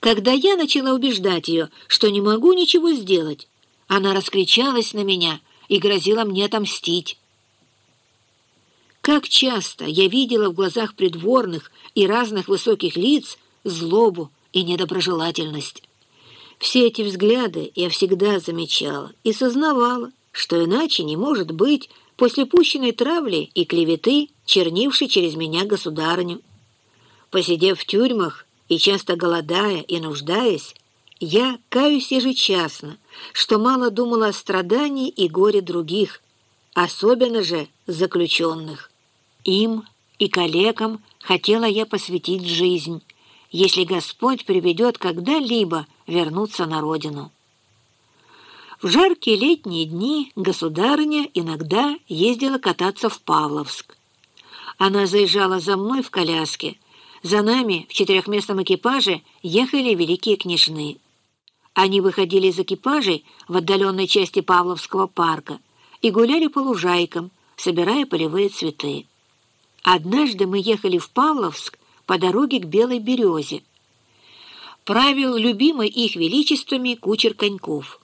Когда я начала убеждать ее, что не могу ничего сделать, она раскричалась на меня и грозила мне отомстить. Как часто я видела в глазах придворных и разных высоких лиц злобу и недоброжелательность. Все эти взгляды я всегда замечала и сознавала, что иначе не может быть после пущенной травли и клеветы, чернившей через меня государыню. Посидев в тюрьмах и часто голодая и нуждаясь, я каюсь ежечасно, что мало думала о страдании и горе других, особенно же заключенных. Им и коллегам хотела я посвятить жизнь, если Господь приведет когда-либо вернуться на родину. В жаркие летние дни государыня иногда ездила кататься в Павловск. Она заезжала за мной в коляске. За нами в четырехместном экипаже ехали великие княжны. Они выходили из экипажей в отдаленной части Павловского парка и гуляли по лужайкам, собирая полевые цветы. Однажды мы ехали в Павловск по дороге к Белой Березе. Правил любимый их величествами кучер коньков.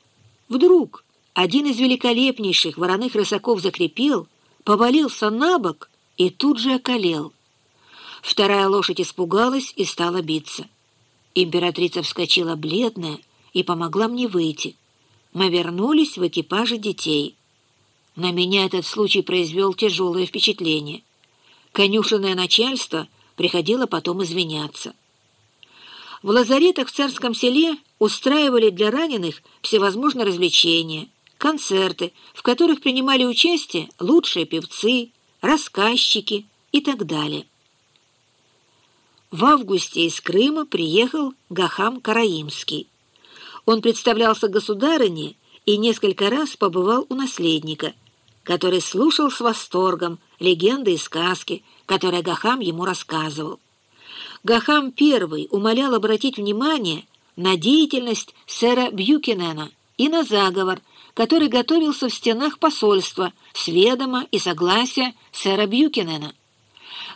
Вдруг один из великолепнейших вороных рысаков закрепил, повалился на бок и тут же околел. Вторая лошадь испугалась и стала биться. Императрица вскочила бледная и помогла мне выйти. Мы вернулись в экипаже детей. На меня этот случай произвел тяжелое впечатление. Конюшенное начальство приходило потом извиняться. В лазаретах в царском селе устраивали для раненых всевозможные развлечения, концерты, в которых принимали участие лучшие певцы, рассказчики и так далее. В августе из Крыма приехал Гахам Караимский. Он представлялся государыне и несколько раз побывал у наследника, который слушал с восторгом легенды и сказки, которые Гахам ему рассказывал. Гахам первый умолял обратить внимание на деятельность сэра Бьюкинена и на заговор, который готовился в стенах посольства с ведома и согласия сэра Бьюкинена.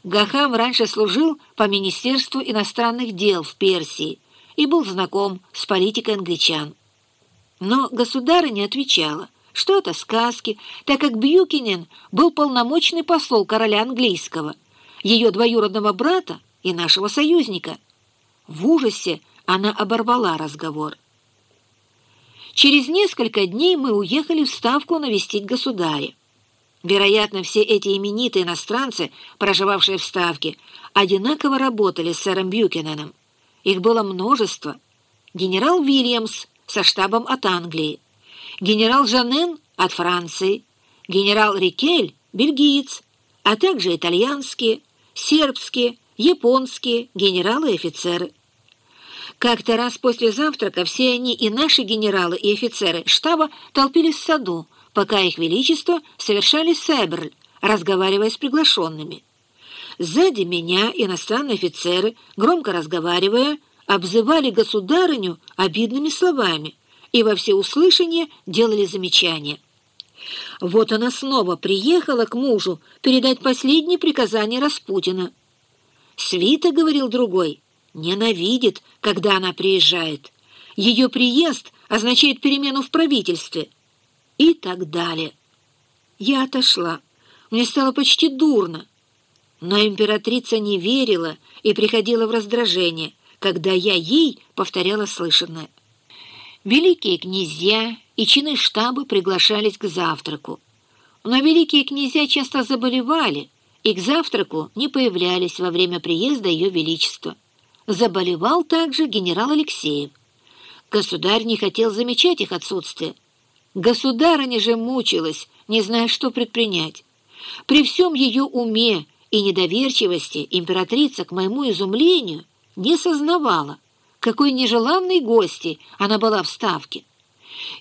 Гахам раньше служил по Министерству иностранных дел в Персии и был знаком с политикой англичан. Но государыня отвечала, что это сказки, так как Бьюкинен был полномочный посол короля английского, ее двоюродного брата и нашего союзника. В ужасе она оборвала разговор. Через несколько дней мы уехали в Ставку навестить государя. Вероятно, все эти именитые иностранцы, проживавшие в Ставке, одинаково работали с сэром Бьюкиненом. Их было множество. Генерал Вильямс со штабом от Англии, генерал Жанен от Франции, генерал Рикель, бельгиец, а также итальянские, сербские, японские генералы и офицеры. Как-то раз после завтрака все они, и наши генералы, и офицеры штаба, толпились в саду, пока их величество совершали сэбрль, разговаривая с приглашенными. Сзади меня иностранные офицеры, громко разговаривая, обзывали государыню обидными словами и во всеуслышание делали замечания. Вот она снова приехала к мужу передать последние приказания Распутина. «Свита, — говорил другой, — ненавидит, когда она приезжает. Ее приезд означает перемену в правительстве» и так далее. Я отошла. Мне стало почти дурно. Но императрица не верила и приходила в раздражение, когда я ей повторяла слышанное. Великие князья и чины штаба приглашались к завтраку. Но великие князья часто заболевали и к завтраку не появлялись во время приезда Ее Величества. Заболевал также генерал Алексеев. Государь не хотел замечать их отсутствие, Государыня же мучилась, не зная, что предпринять. При всем ее уме и недоверчивости императрица, к моему изумлению, не сознавала, какой нежеланной гости она была в Ставке.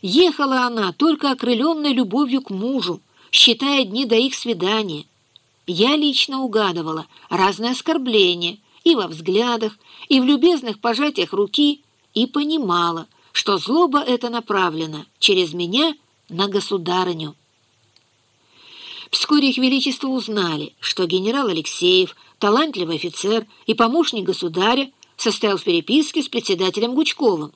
Ехала она только окрыленной любовью к мужу, считая дни до их свидания. Я лично угадывала разные оскорбления и во взглядах, и в любезных пожатиях руки, и понимала, что злоба эта направлена через меня на государыню. Вскоре их величество узнали, что генерал Алексеев, талантливый офицер и помощник государя, состоял в переписке с председателем Гучковым.